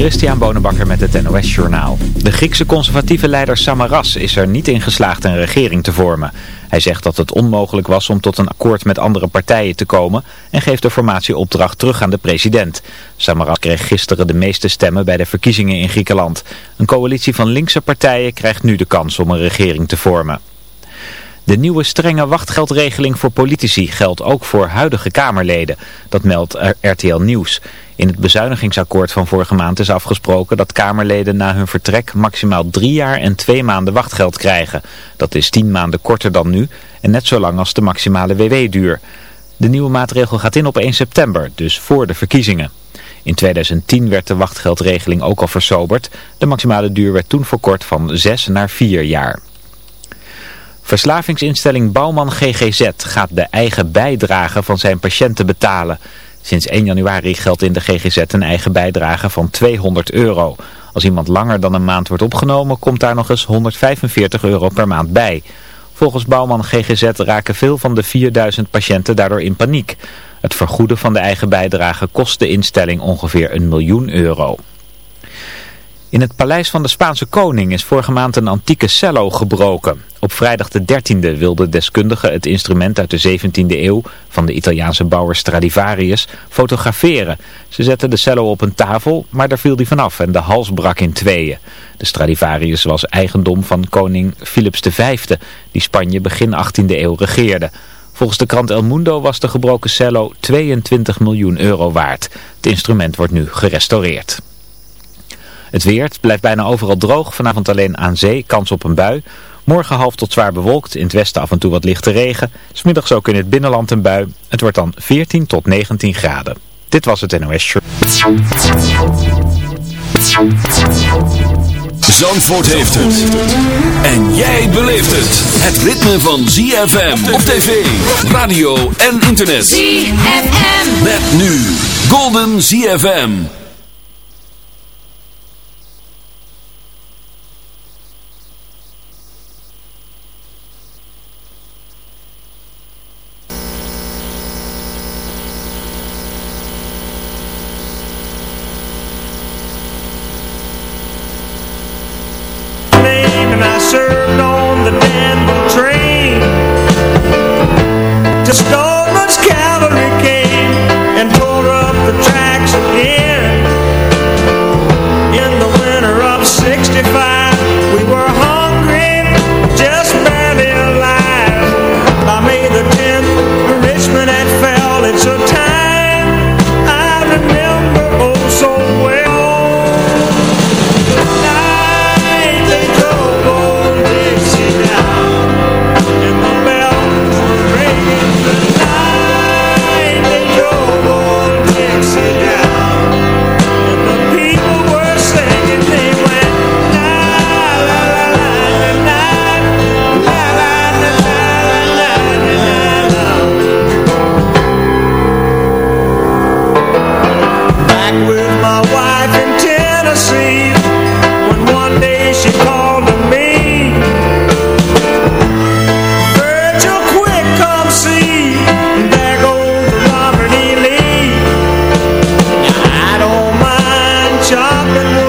Christian Bonenbakker met het NOS Journaal. De Griekse conservatieve leider Samaras is er niet in geslaagd een regering te vormen. Hij zegt dat het onmogelijk was om tot een akkoord met andere partijen te komen... en geeft de formatieopdracht terug aan de president. Samaras kreeg gisteren de meeste stemmen bij de verkiezingen in Griekenland. Een coalitie van linkse partijen krijgt nu de kans om een regering te vormen. De nieuwe strenge wachtgeldregeling voor politici geldt ook voor huidige Kamerleden. Dat meldt RTL Nieuws. In het bezuinigingsakkoord van vorige maand is afgesproken dat Kamerleden na hun vertrek maximaal drie jaar en twee maanden wachtgeld krijgen. Dat is tien maanden korter dan nu en net zo lang als de maximale WW-duur. De nieuwe maatregel gaat in op 1 september, dus voor de verkiezingen. In 2010 werd de wachtgeldregeling ook al versoberd. De maximale duur werd toen verkort van zes naar vier jaar. Verslavingsinstelling Bouwman GGZ gaat de eigen bijdrage van zijn patiënten betalen. Sinds 1 januari geldt in de GGZ een eigen bijdrage van 200 euro. Als iemand langer dan een maand wordt opgenomen, komt daar nog eens 145 euro per maand bij. Volgens Bouwman GGZ raken veel van de 4000 patiënten daardoor in paniek. Het vergoeden van de eigen bijdrage kost de instelling ongeveer een miljoen euro. In het paleis van de Spaanse koning is vorige maand een antieke cello gebroken. Op vrijdag de 13e wilden deskundigen het instrument uit de 17e eeuw van de Italiaanse bouwer Stradivarius fotograferen. Ze zetten de cello op een tafel, maar daar viel die vanaf en de hals brak in tweeën. De Stradivarius was eigendom van koning Philips V, die Spanje begin 18e eeuw regeerde. Volgens de krant El Mundo was de gebroken cello 22 miljoen euro waard. Het instrument wordt nu gerestaureerd. Het weer blijft bijna overal droog. Vanavond alleen aan zee, kans op een bui. Morgen half tot zwaar bewolkt. In het westen af en toe wat lichte regen. Smiddags ook in het binnenland een bui. Het wordt dan 14 tot 19 graden. Dit was het NOS Show. Zandvoort heeft het. En jij beleeft het. Het ritme van ZFM op tv, radio en internet. ZFM. Met nu Golden ZFM. sharp and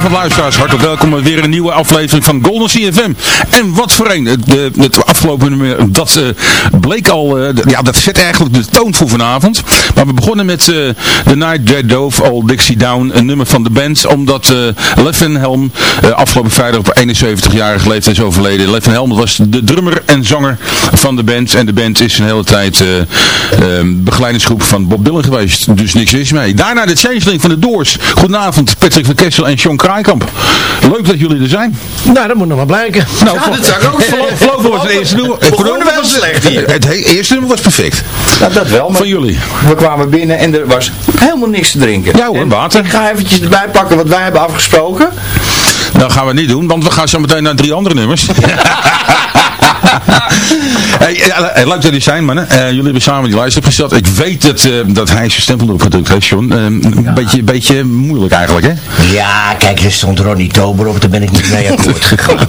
Goedenavond luisteraars, hartelijk welkom bij weer een nieuwe aflevering van Golden CFM. En wat voor een, het, het afgelopen nummer, dat uh, bleek al, uh, ja dat zet eigenlijk de toon voor vanavond. Maar we begonnen met uh, The Night Dead Dove, All Dixie Down, een nummer van de band, omdat Levin Helm afgelopen vrijdag op 71-jarige leeftijd is overleden. Levin Helm was de drummer en zanger van de band en de band is een hele tijd begeleidingsgroep van Bob Dylan geweest, dus niks is mee. Daarna de changeling van de Doors. Goedenavond Patrick van Kessel en John Kraaikamp. Leuk dat jullie er zijn. Nou, dat moet nog maar blijken. Nou, ja, dat zou ik ook was het eerste nummer. Het wel slecht hier. Het eerste nummer was perfect. Nou, dat wel. Maar Van jullie. We kwamen binnen en er was helemaal niks te drinken. Ja hoor, water. Ik ga eventjes erbij pakken wat wij hebben afgesproken. Dat gaan we niet doen, want we gaan zo meteen naar drie andere nummers. hey, leuk dat jullie zijn, mannen. Uh, jullie hebben samen die lijst opgesteld. Ik weet dat, uh, dat hij zijn stempel erop gedrukt heeft, John. Uh, een ja. beetje, beetje moeilijk eigenlijk, hè? Ja, kijk, er stond Ronnie Tober op. Daar ben ik niet mee akkoord gegaan.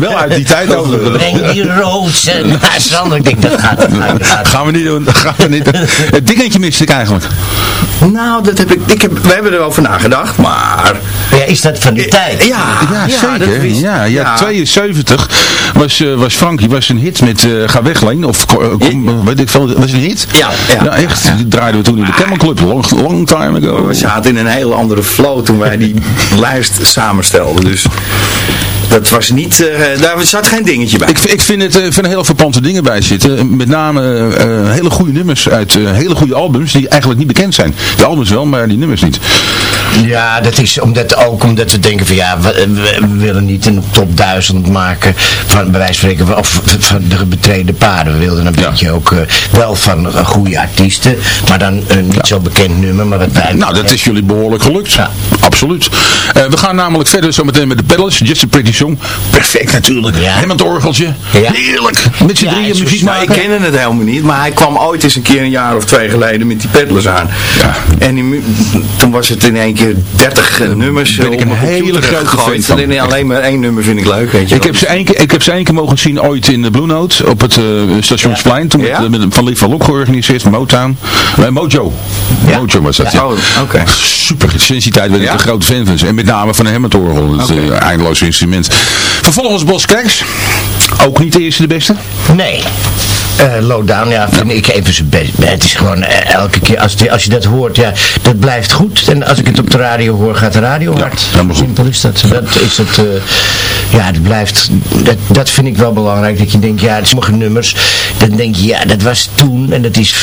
Wel uit die tijd over. Breng die rozen naar Sander. Ik denk, dat gaat, dat gaat. Gaan we niet doen. Dat gaan we niet doen. Het dingetje miste ik eigenlijk. Nou, dat heb ik, ik heb, we hebben erover nagedacht, maar... Ja, is dat van die tijd? Ja, ja, ja zeker. Wist, ja, ja, ja, 72 was, uh, was Frankie was een hit met uh, Ga weg Leen, of kom, weet ik veel, was een hit? Ja, ja, ja echt. Die draaiden we toen in de Camel Club, long, long time ago. We zaten in een hele andere flow toen wij die lijst samenstelden, dus... Dat was niet, uh, daar zat geen dingetje bij. Ik, ik vind het, uh, vind er heel verpante dingen bij zitten. Met name uh, hele goede nummers uit hele goede albums die eigenlijk niet bekend zijn. De albums wel, maar die nummers niet. Ja, dat is omdat, ook omdat we denken van ja, we, we, we willen niet een top 1000 maken van bij wijze van spreken, of van de betreden paarden. We wilden een ja. beetje ook wel van goede artiesten, maar dan niet ja. zo bekend nummer. Maar wat wij nou, dat is jullie behoorlijk gelukt. Ja. Absoluut. we gaan namelijk verder zometeen met de pedals. Just a Pretty Song. Perfect natuurlijk. Ja. Hem het orgeltje. Ja. Heerlijk. Met z'n ja, drieën muziek maken. Ik kende het helemaal niet. Maar hij kwam ooit eens een keer een jaar of twee geleden met die pedals aan. Ja. En die, toen was het in één keer 30 nummers. Ben ik een hele grote fan van. En alleen maar één nummer vind ik leuk. Weet je ik, heb ze één keer, ik heb ze één keer mogen zien ooit in de Blue Note. Op het uh, Stationsplein. Toen met, met, Van Lief van Lok georganiseerd. Motown. Uh, Mojo. Mojo was dat. Ja. Oh, okay. Super. Sinds die tijd ben ik een grote fan van ze. En met name van de Hammond orgel. Het okay. uh, eindeloos instrument. Vervolgens Bos. Ook niet de eerste de beste? Nee. Uh, Lowdown, ja, vind ik even zijn best. Het is gewoon uh, elke keer, als, die, als je dat hoort, ja, dat blijft goed. En als ik het op de radio hoor, gaat de radio hard. Ja, Simpel is dat. Dat is het, uh, ja, het blijft, dat, dat vind ik wel belangrijk. Dat je denkt, ja, sommige nummers, dan denk je, ja, dat was toen. En dat is,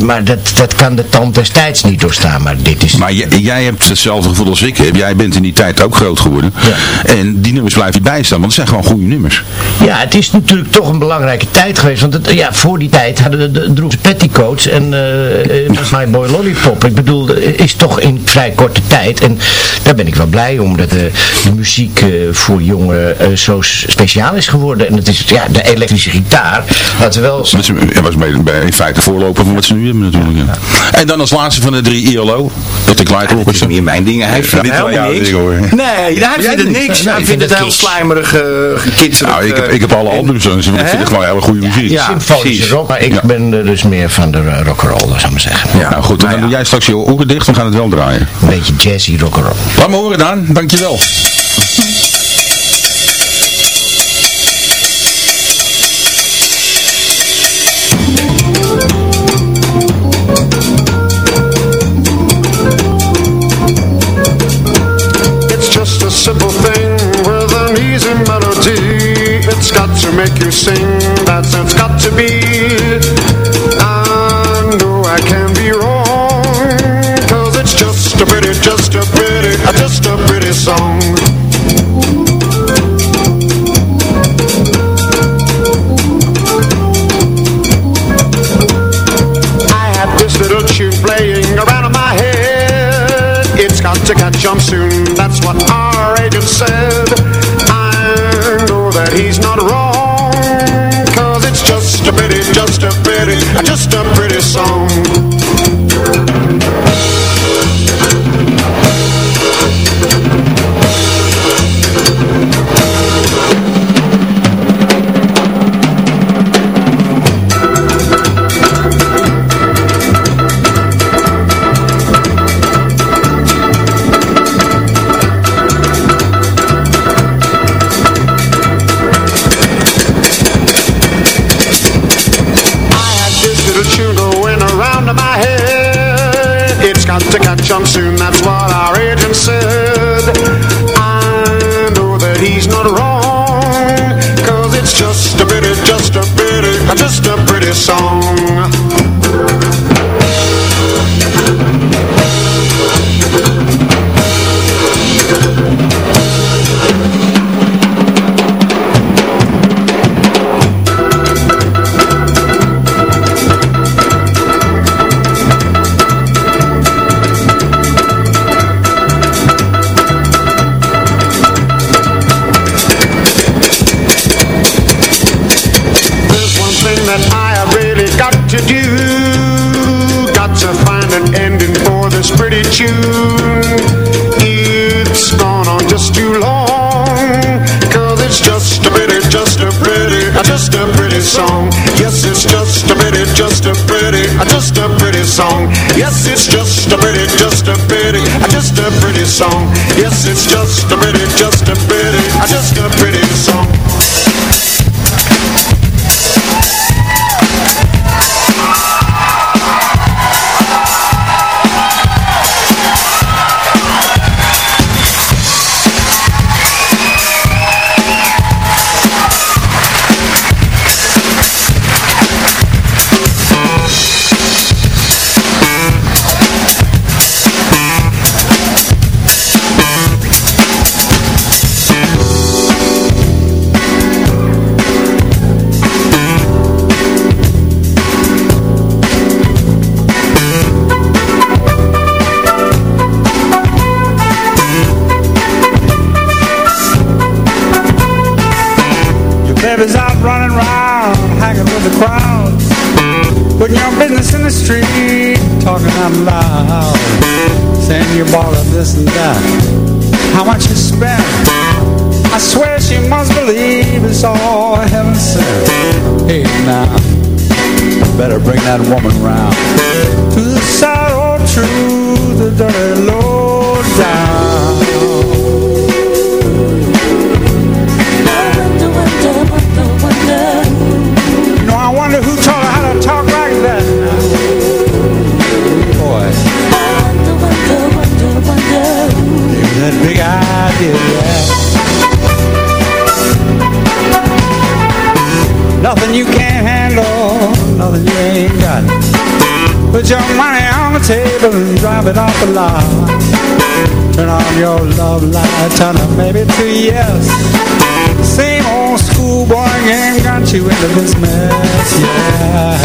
maar dat, dat kan de tand destijds niet doorstaan. Maar dit is... Maar jij, hebt hetzelfde gevoel als ik heb. Jij bent in die tijd ook groot geworden. Ja. En die nummers blijven bijstaan, want het zijn gewoon goede nummers. Ja, het is natuurlijk toch een belangrijke tijd geweest. Want het, ja, voor die tijd hadden de, de droegen petticoats en uh, My Boy Lollipop. Ik bedoel, is toch in vrij korte tijd. En daar ben ik wel blij om dat de, de muziek uh, voor jongeren uh, zo speciaal is geworden. En het is, ja, de elektrische gitaar. Laten we wel... Dat was bij, in feite voorloper van wat ze nu hebben natuurlijk. Ja. En dan als laatste van de drie ILO. Dat ik Light Dat is niet mijn dingen. Hij vindt het helemaal niks. Nee, hij vindt het niks. Hij vindt het heel slijmerig. Nou, ik heb, ik heb alle albums, dus ik vind het gewoon hele goede muziek. Ja, symfonische rock. Maar ik ja. ben er dus meer van de rock'n'roll, zou ik maar zeggen. Ja, nou goed. En dan ja. doe jij straks je oren dicht, dan gaan het wel draaien. Een beetje jazzy rock'n'roll. Laat me horen, Daan. Dankjewel. Just a pretty hanging with the crowds. Putting your business in the street, talking out loud. Saying you bought her this and that. How much you spent? I swear she must believe it's all heaven sent. Hey now, better bring that woman round. To the sad old truth, the dirty Nothing you can't handle, nothing you ain't got. Put your money on the table and drive it off the lot. Turn on your love light, turn it maybe to yes. Same old schoolboy game got you into this mess, yeah.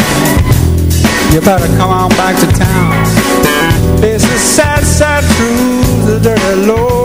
You better come on back to town. This is sad, sad truth, the dirty low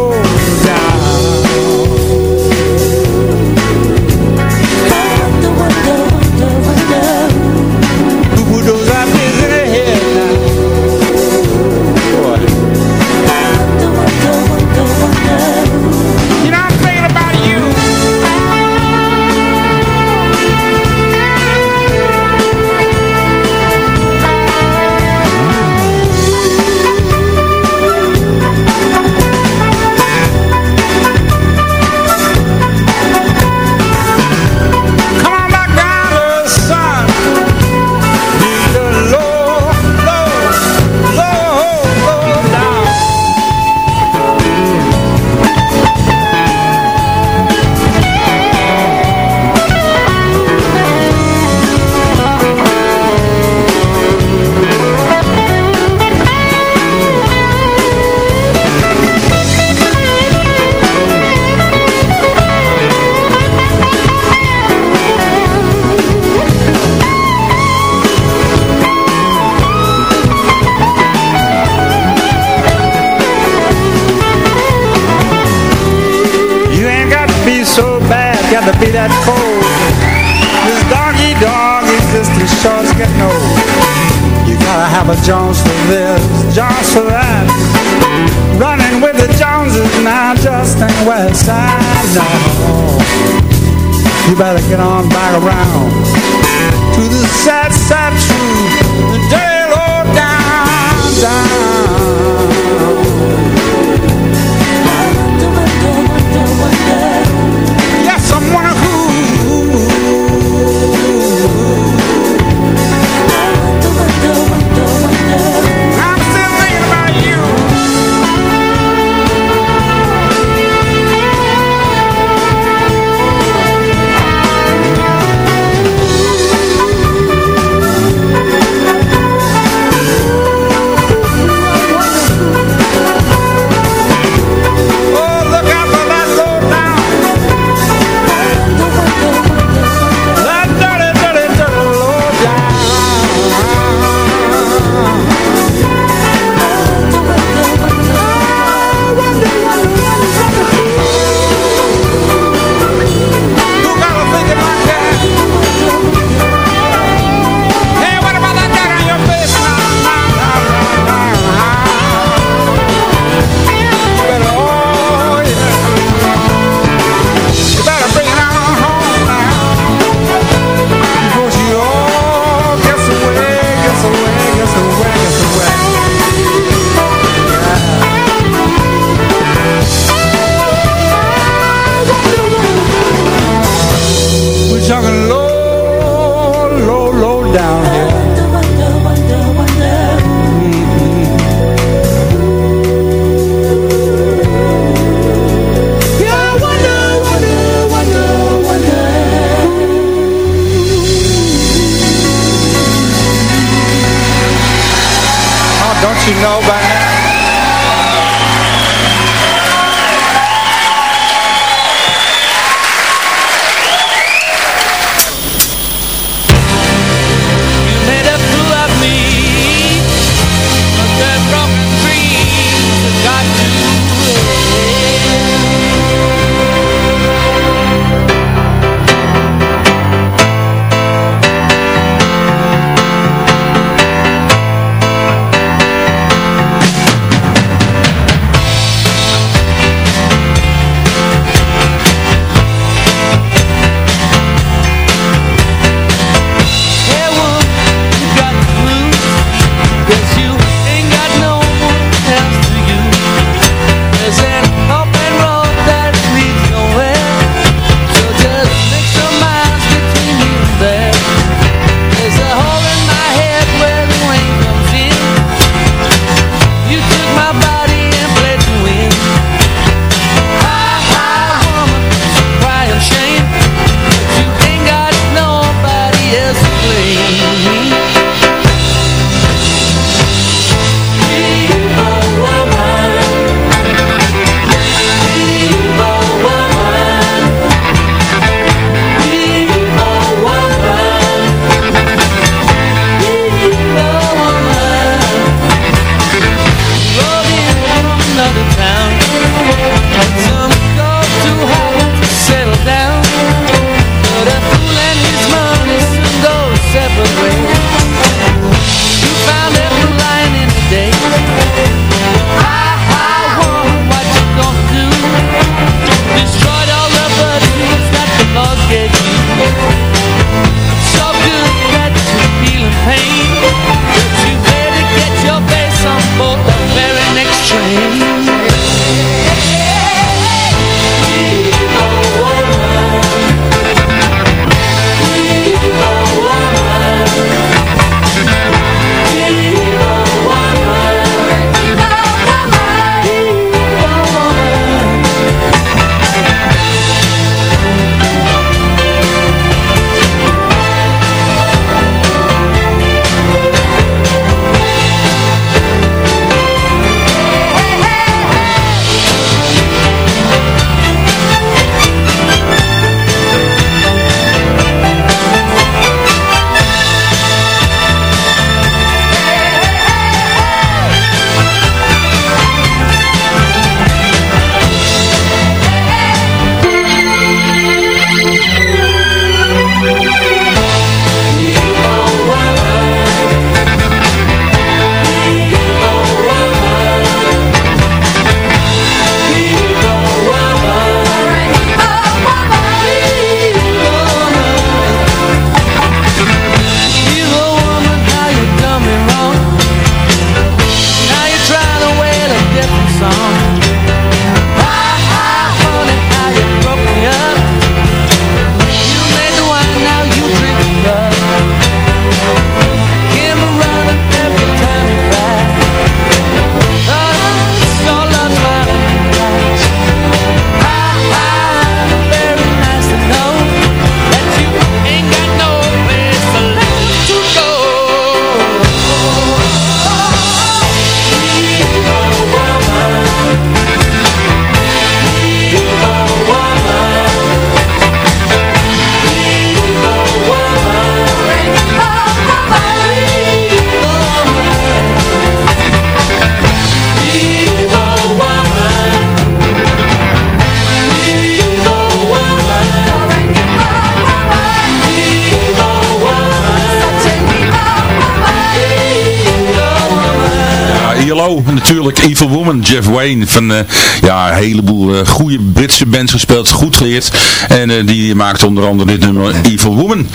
Wayne van eh, ja, een heleboel uh, goede Britse bands gespeeld, goed geleerd. En eh, die maakt onder andere dit nummer Evil Woman.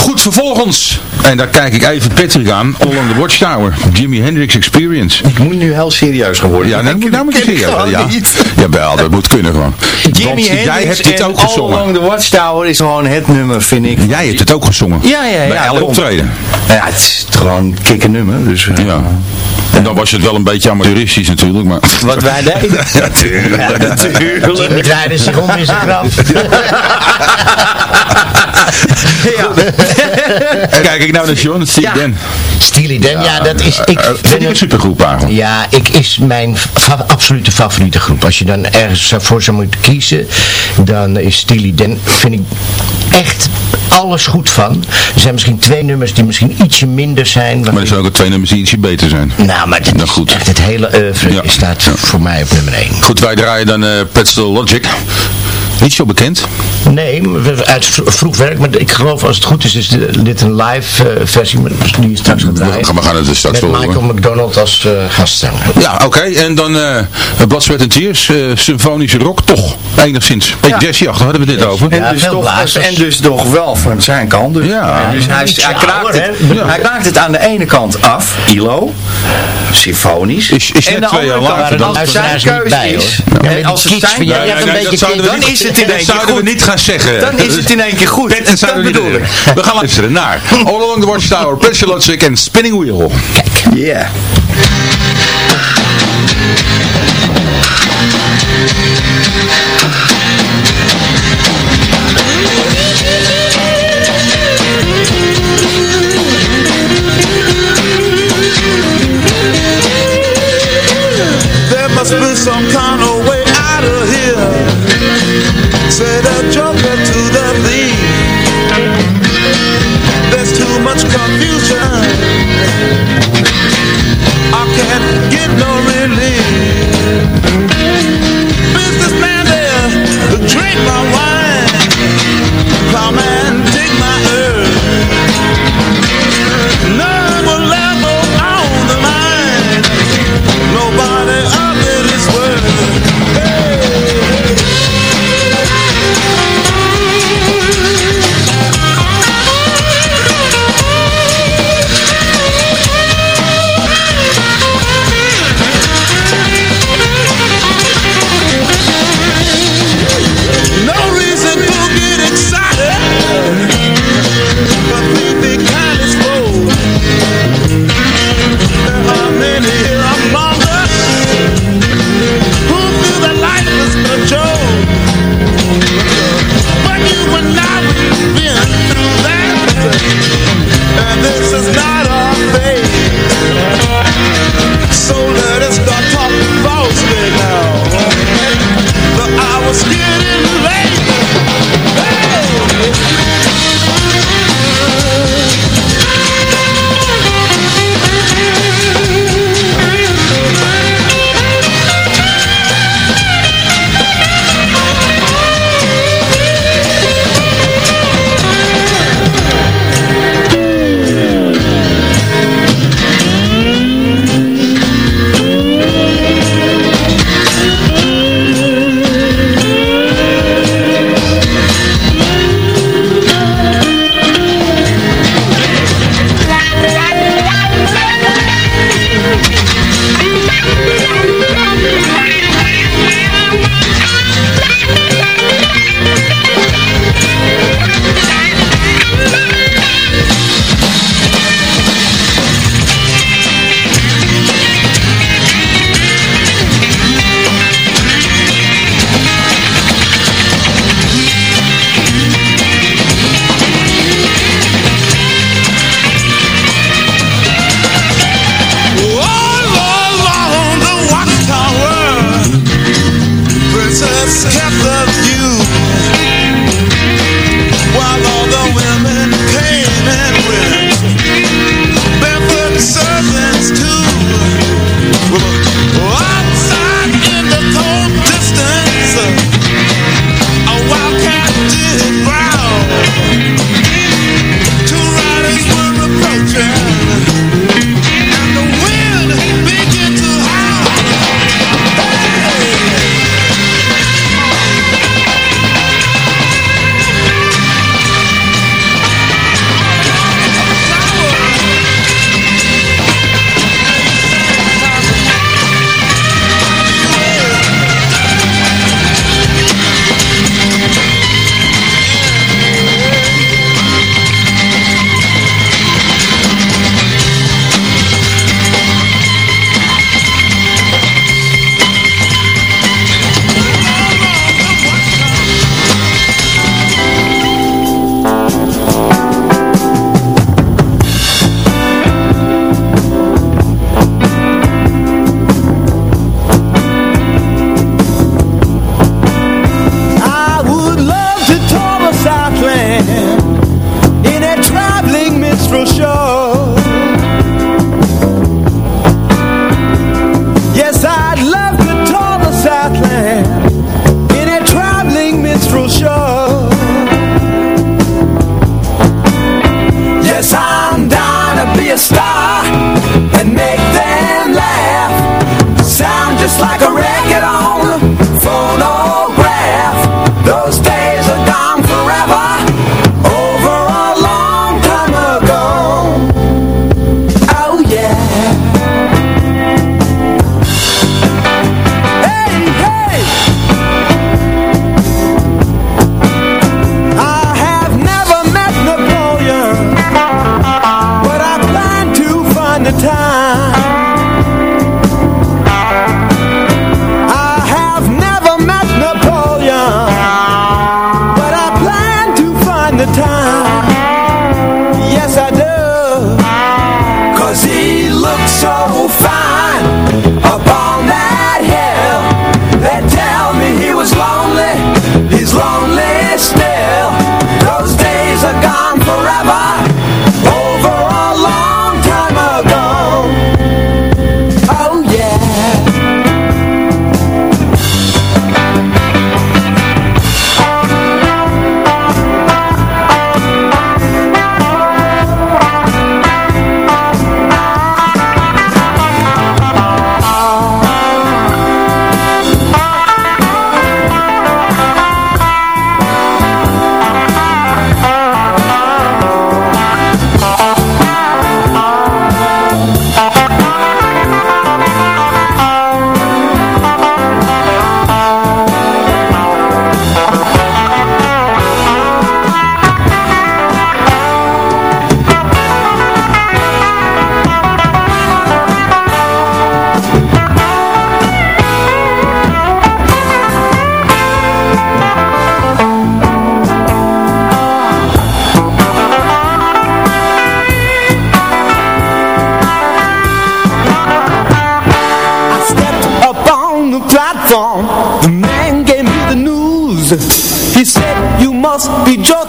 Goed, vervolgens, en daar kijk ik even Patrick aan, All on the Watchtower, Jimi Hendrix Experience. Ik moet nu heel serieus gaan worden. Ja, nou, Ik moet, nou moet je ken serieus ja. niet. Jawel, dat moet kunnen gewoon. Jimi Want jij Hendrix hebt dit ook All gezongen. Along the Watchtower is gewoon het nummer, vind ik. Jij hebt het ook gezongen. Ja, ja, ja. Bij elk optreden. Ja, het is gewoon een kikker nummer. Dus, eh, Ja. En dan was het wel een beetje amateuristisch natuurlijk, maar... Wat wij deden. natuurlijk. natuurlijk. Jimmy draaide zich om in zijn graf. Kijk ik nou naar John, je Ja. Dan. Steely Dan, ja, dat is... Ik Eh, vind een supergroep eigenlijk. Ja, ik is mijn fa- absolute favoriete groep. Als je dan ergens voor zou moeten kiezen, dan is Steely Dan, vind ik echt alles goed van. Er zijn misschien twee nummers die misschien ietsje minder zijn. Maar er zijn ook twee nummers die ietsje beter zijn. Nou, maar dit Nou, is goed. echt het hele oeuvre Ja. staat Ja. voor mij op nummer 1. Goed, wij draaien dan eh Petzl Logic. Niet zo bekend. Nee, maar uit vroeg werk, maar ik geloof als het goed is, is dit een live eh, versie met- die je straks gaat draaien. gaan, we gaan het er straks Met Michael horen. McDonald als uh, gastzanger. Ja, oké. En dan eh Blood, Sweat and Tears. eh, symfonische rock, toch. Enigszins. Ja. jazzy-achtig, hadden we dit over. En, Ja, dus toch, en dus toch wel van zijn kant. Dus, Ja. En dus hij, hij, kraakt het, hè? Ja. hij kraakt het aan de ene kant af, ILO, symfonisch. Is- is en de twee jaar andere later kant, dan. als het zijn keuze bij, is, en als het zijn dan niet- is het in één dat keer zouden we niet gaan zeggen. Dan is het in één keer goed. En zouden we dat niet bedoel doen. ik. We gaan luisteren naar All Along the Watchtower, Petzl Logic en Spinning Wheel. Yeah. There must be some kind of Said a joker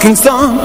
joking,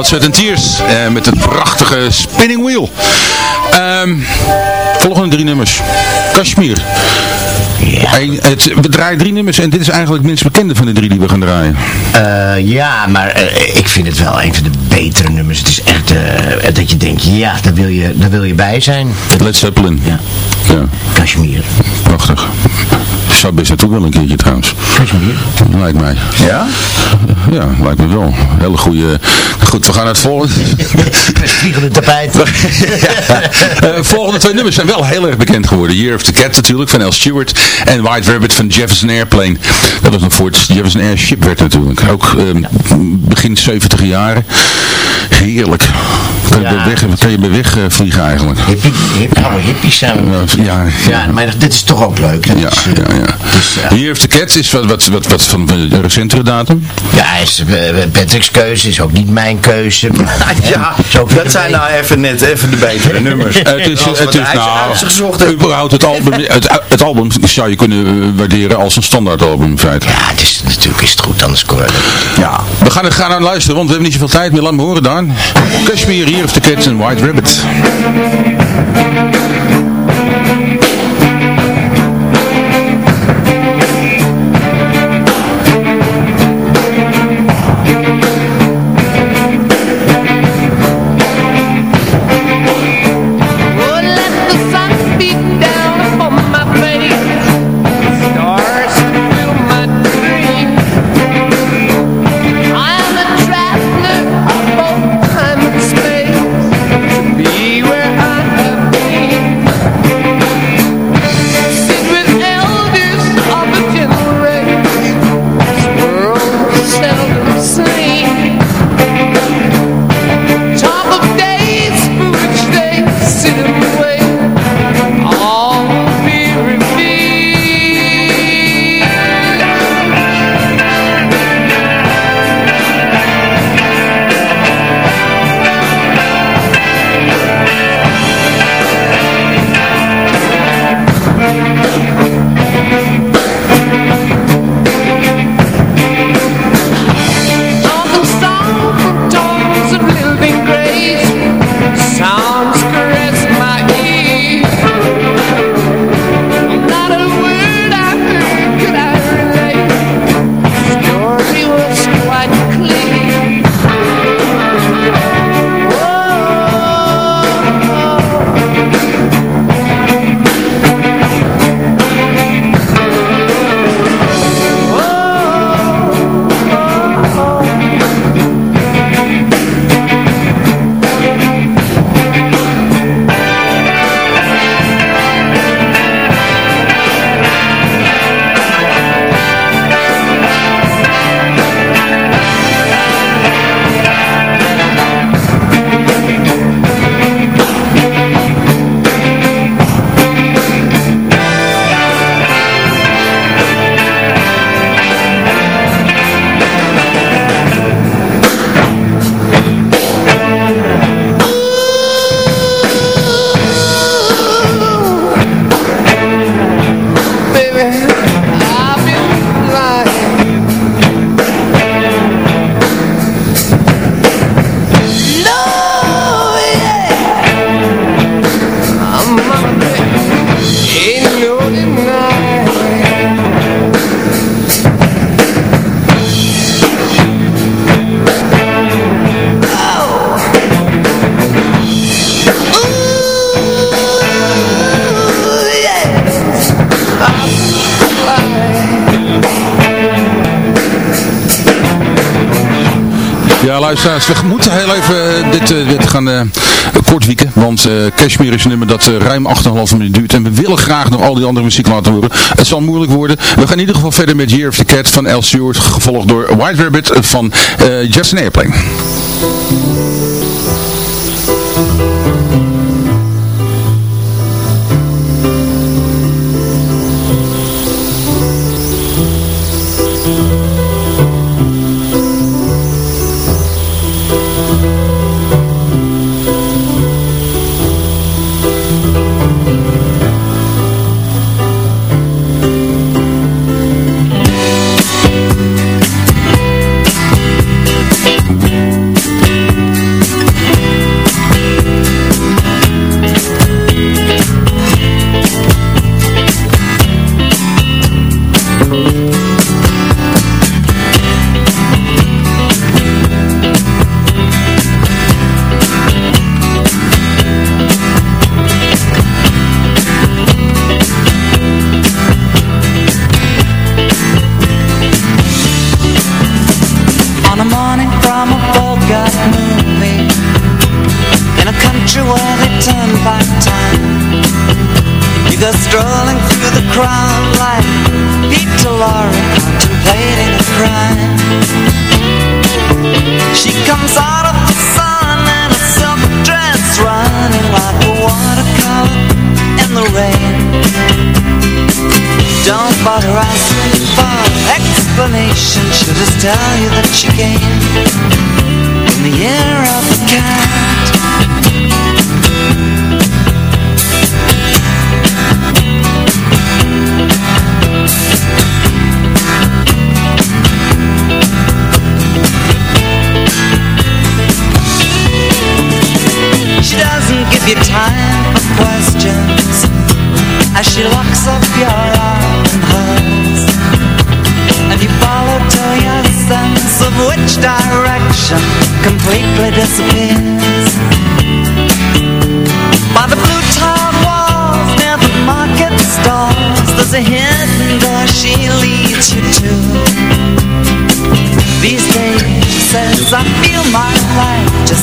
Blood, Sweat and Tears. eh, met het prachtige Spinning Wheel. Ehm, volgende drie nummers. Kashmir. Hey, het, we draaien drie nummers en dit is eigenlijk het minst bekende van de drie die we gaan draaien. Eh, ja, maar eh, ik vind het wel een van de betere nummers. Het is echt eh, dat je denkt, ja, daar wil je, daar wil je bij zijn. Led Zeppelin. Ja, Ja, Kashmir. prachtig. Zou best naartoe wel een keertje trouwens. Lijkt mij. Ja? Ja, lijkt me wel. Hele goede. Goed, we gaan naar het volgende. Tapijt. Eh, volgende twee nummers zijn wel heel erg bekend geworden. Year of the Cat natuurlijk van Al Stewart. En White Rabbit van Jefferson Airplane. Dat was nog voor het Jefferson Airship werd natuurlijk. Ook eh, begin 70 jaren. Heerlijk. Kan je Ja. bij weg, kan je bij weg eh, vliegen eigenlijk. Hippie, hip, oude hippies zijn we. Ja, Ja, maar dit is toch ook leuk. Ja, is, eh, ja, ja. dus, eh, Year of the Cat is wat, wat, wat, wat van een recentere datum. ja, is Patrick's keuze is ook niet mijn keuze. maar- Ja, dat zijn het nou even net even de betere nummers. Het is, het is nou, heeft. überhaupt het album, het, het album zou je kunnen waarderen als een standaard album in feite. Ja, het is, natuurlijk is het goed, anders kon het. Ja. We gaan er gaan naar luisteren, want we hebben niet zoveel tijd meer. Laat me horen, Daan. Kashmir, Year of the Cats en White Rabbit. Luisteraars, we moeten heel even eh, dit, eh, dit gaan eh, kort wieken. Want eh Kashmir is een nummer dat ruim 8,5 minuten duurt. En we willen graag nog al die andere muziek laten horen. Het zal moeilijk worden. We gaan in ieder geval verder met Year of the Cat van Al Stewart. Gevolgd door White Rabbit van Justin Airplane.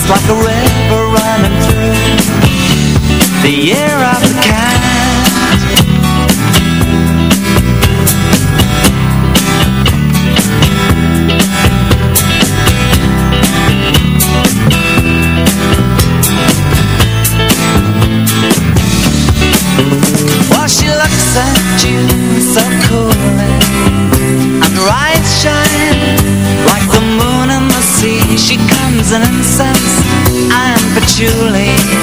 like a river running through the year of the cat. While she looks at you so coolly, and eyes shine like the moon in the sea, she comes and incenses. Julie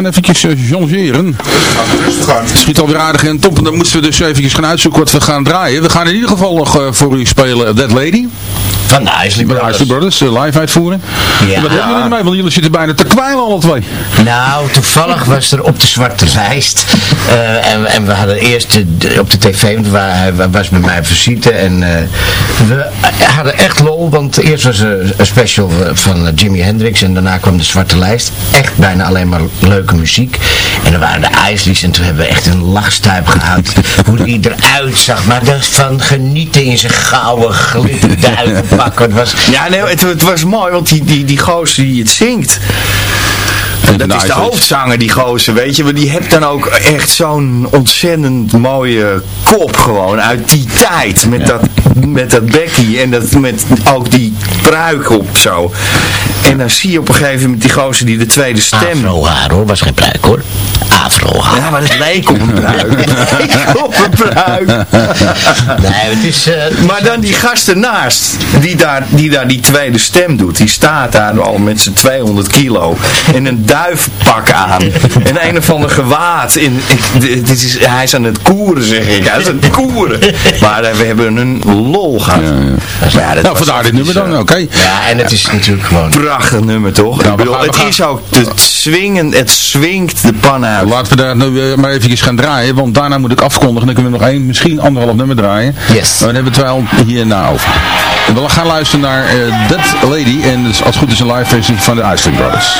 gaan eventjes uh, jongeren. Schiet alweer aardig in top. En dan moeten we dus eventjes gaan uitzoeken wat we gaan draaien. We gaan in ieder geval nog voor u spelen Dead Lady. Van de Isley Brothers. Isley Brothers, live uitvoeren. Ja. Wat hebben jullie mee? Want jullie zitten bijna te kwijlen alle twee. Nou, toevallig was er op de zwarte lijst. en, en we hadden eerst op de tv, want hij was bij mij visite. En we hadden echt lol, want eerst was er een special van Jimi Hendrix en daarna kwam de zwarte lijst. Echt bijna alleen maar leuke muziek. En dan waren de Isleys en toen hebben we echt een lachstuip gehad. hoe die eruit zag. Maar dat van genieten in zijn gouden glitterduivenpak. Het was... Ja, nee, het, het was mooi, want die, die, die gozer die het zingt. Dat is de hoofdzanger, die gozer, weet je. Maar die heeft dan ook echt zo'n ontzettend mooie kop gewoon uit die tijd. Met, dat, met dat Becky en dat, met ook die pruik op zo. En dan zie je op een gegeven moment die gozer die de tweede stem... Afro haar hoor, was geen pruik hoor. Afro haar. Ja, maar het leek op een pruik. Leek op een pruik. Nee, het is... Uh, maar dan die gast ernaast, die daar, die daar die tweede stem doet. Die staat daar al met zijn 200 kilo. En een duifpak aan. En een of ander gewaad. In, dit is, hij is aan het koeren, zeg ik. Hij is aan het koeren. Maar uh, we hebben een lol gehad. Ja, ja. Ja, nou, vandaar dit nummer dan, oké. Okay. Ja, en het is natuurlijk gewoon... Prachtig nummer, toch? Nou, bedoel, gaan, het gaan... is ook te swingen, het swingt de pan uit. Laten we daar nu maar even gaan draaien, want daarna moet ik afkondigen. Dan kunnen we nog één, misschien anderhalf nummer draaien. Yes. Maar dan hebben we het wel hierna over. We gaan luisteren naar uh, That Lady. En als het goed is een live versie van de Isley Brothers.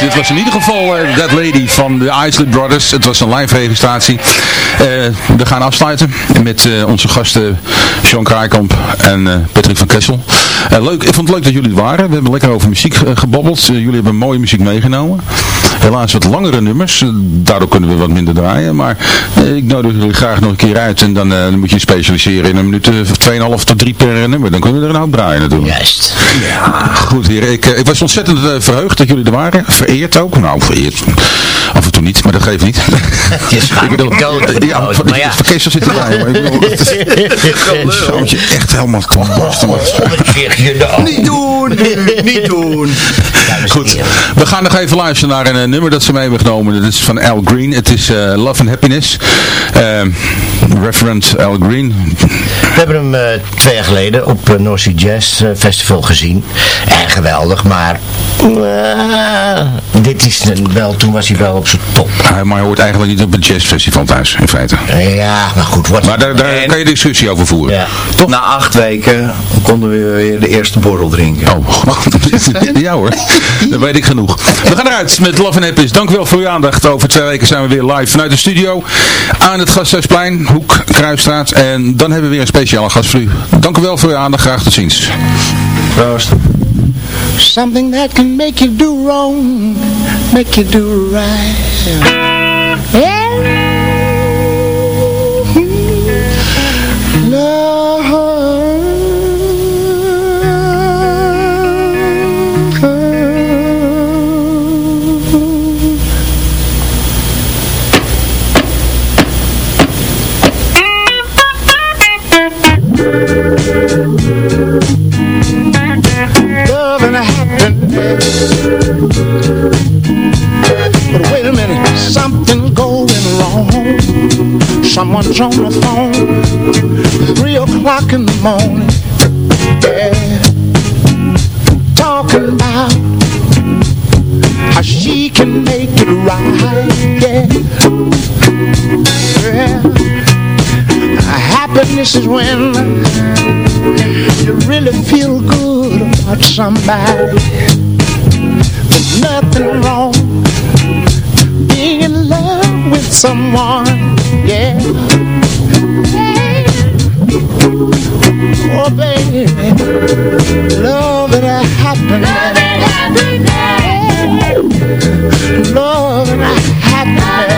Luisteraars, dit was in ieder geval eh, That Lady van de Isley Brothers. Het was een live registratie. Eh, we gaan afsluiten met eh, onze gasten Sean Kraaikamp en Patrick van Kessel. leuk, ik vond het leuk dat jullie er waren. We hebben lekker over muziek gebabbeld. jullie hebben mooie muziek meegenomen. Helaas wat langere nummers. daardoor kunnen we wat minder draaien. Maar ik nodig jullie graag nog een keer uit. En dan, dan moet je specialiseren in een minuut of 2,5 tot 3 per nummer. Dan kunnen we er een hoop draaien natuurlijk. Juist. Ja, goed hier. Ik, ik was ontzettend verheugd dat jullie er waren. Vereerd ook. Nou, vereerd. Af en toe niet, maar dat geeft niet. Je is ik bedoel, dood. Ja, maar ja. Verkeersel zit erbij. Maar ik bedoel, het is echt helemaal klachten. Niet doen! Niet doen! Goed, we gaan nog even luisteren naar een nummer dat ze mee hebben genomen. Dat is van Al Green. Het is uh, Love and Happiness. Uh, reference Al Green. We hebben hem uh, twee jaar geleden op uh, North Sea Jazz Festival gezien. En geweldig, maar dit is wel, toen was hij wel op zijn top. Maar hij hoort eigenlijk niet op een jazzfestival thuis, in feite. Ja, maar goed. Wat maar daar, daar kan je discussie over voeren. Ja. Toch? Na acht weken konden we weer de eerste borrel drinken. Oh, ja hoor. Dat weet ik genoeg. We gaan eruit met Love and Happiness. Dank u wel voor uw aandacht. Over twee weken zijn we weer live vanuit de studio aan het Gasthuisplein, Hoek, Kruisstraat. En dan hebben we weer een speciale gast voor u. Dank u wel voor uw aandacht. Graag tot ziens. Proost. Something that can make you do wrong, make you do right. Yeah. Someone's on the phone. Three o'clock in the morning. Yeah. Talking about How she can make it right Yeah. Yeah Happiness is when You really feel good about somebody. There's nothing wrong Being in love with someone yeah. Oh, baby, love and a happiness. Love and a happiness.